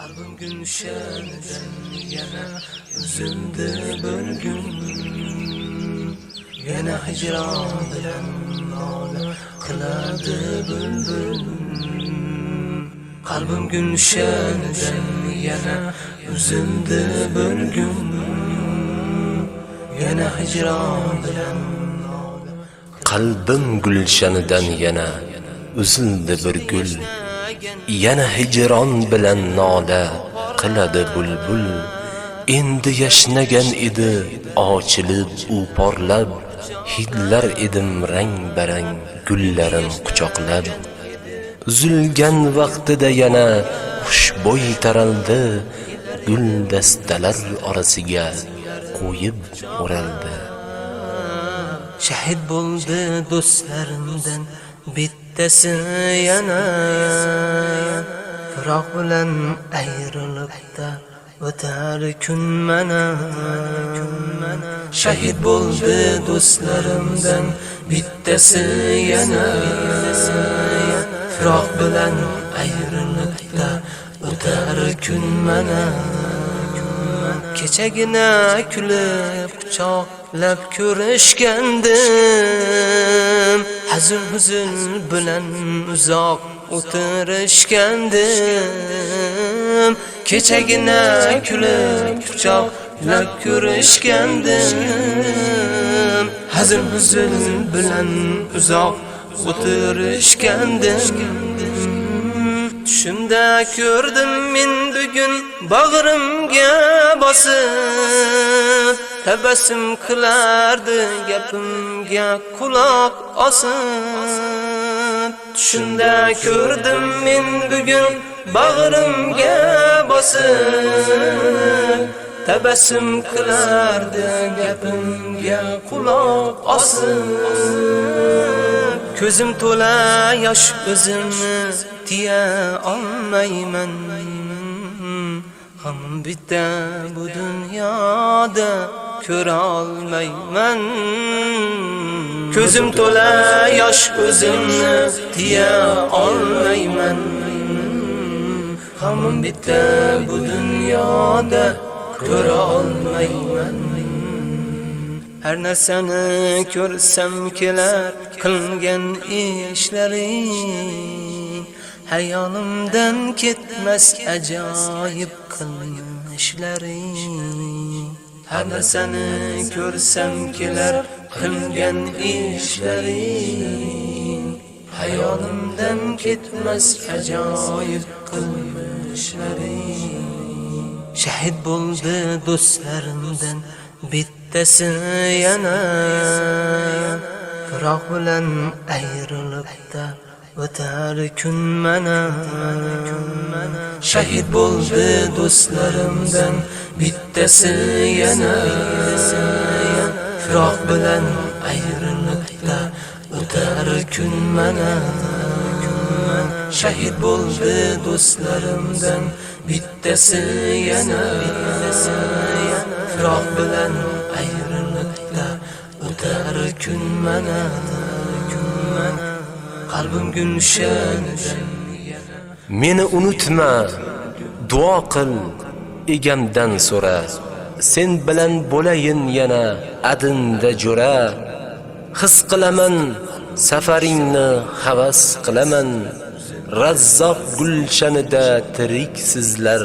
Qalbim gulshanidan yana uzildi bir gün. Yana hijron bilan nola qiladi bulbul Qalbim gulshanidan yana uzildi bir gün. Yana hijron bilan qalbim gulshanidan yana uzildi bir gul yana hijron bilan nola qiladi bulbul. Endi yashnagan edi ochilib u porlab. Hidlar edim rang barang gullarim quchoqlab. Uzilgan vaqtida yana xushbo'y taraldi. Gul dastalar orasiga qo'yib o'raldi. Shahid bo'ldi do'stlarimdan bittasi yana Firoq bilan ayrilibda o'tar kun mana Shahid bo'ldi do'stlarimdan. Bittasi yana Firoq bilan ayrilibda o'tar kun mana Kechagina kulib quchoqlab ko'rishgandim. Hazin huzun bilan uzoq o'tirishgandim. Kechagina kulib quchoqlab ko'rishgandim. Hazin huzun bilan uzoq o'tirishgandim. Tushimda ko'rdim men bugun bag'rimga bosib. Tabassum qilardi gapimga quloq osib shunda ko'rdim men bugun bag'rimga bosib Tabassum qilardi gapimga quloq osib Ko'zim to'la yosh o'zimni tiya olmayman. G'amim bitta bu dunyoda. Ko'ra olmayman Ko'zim to'la yosh o'zimni tiya olmayman G'amim bitta bu dunyoda ko'ra olmayman Har narsani ko'rsam kelar qilgan ishlaring Hayolimdan ketmas ajoyib qilmishlaring Hana seni ko'rsam kelar qilgan ishlaring. Hayolimdan ketmas ajoyib qilmishlaring. Shahid bo'ldi do'stlarimdan bittasi yana. Firoq bilan ayrilibdi. O'tar kun mana. Shahid bo'ldi do'stlarimdan bittasi yana. Firoq bilan ayrilibda o'tar kun mana. Shahid bo'ldi do'stlarimdan bittasi yana. Firoq bilan ayrilibda o'tar kun mana. Qalbim gulshanidan Meni unutma, duo qil, egamdan so'ra. Sen bilan bo'layin yana adinda jo'ra. His qilaman safaringni havas qilaman. Razzoq gulshanida tirik sizlar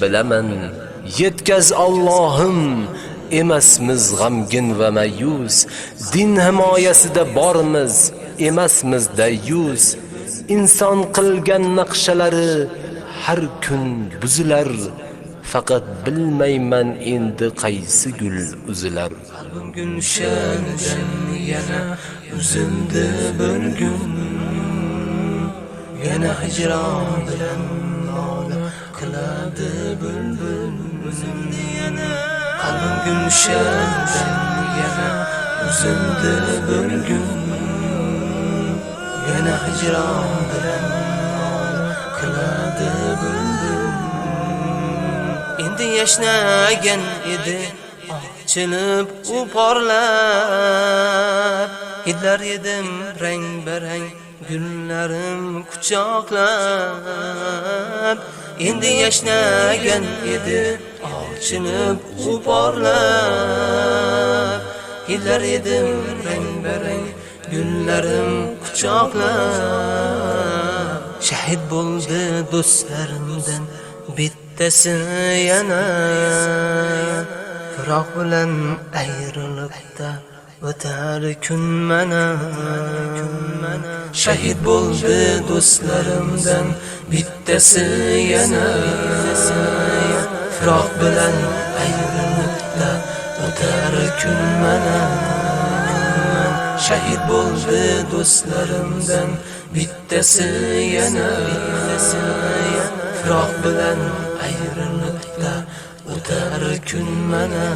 bilaman. Yetkaz Allohim emasmiz g'amgin va mayus. Din himoyasida bormiz, emasmizda yuz. Inson qilgan naqshalari har kun buzilar. Faqat bilmayman endi qaysi gul uzilar. Bugun gulshanidan yana uzildi bir gün. Yana hijron bilan nola qiladi bulbul Qalbim gulshanidan yana uzildi bir gün. Yana hijron bilan qiladi bulbul Endi yashnagan edi ochilib u porlab hidlar edim rang barang gullarim quchoqlab. Endi yashnagan edi ochinib porlab hidlar edim rang barang gullarim quchoqlab shahid bo'ldi do'stlarimdan. Bittasi yana. Firoq bilan ayrilibda o'tar kun mana. Shahid bo'ldi do'stlarimdan. Bittasi yana. Firoq bilan ayrilibda o'tar kun mana. Shahid bo'ldi do'stlarimdan bittasi yana. Firoq bilan ayrilibda o'tar kun mana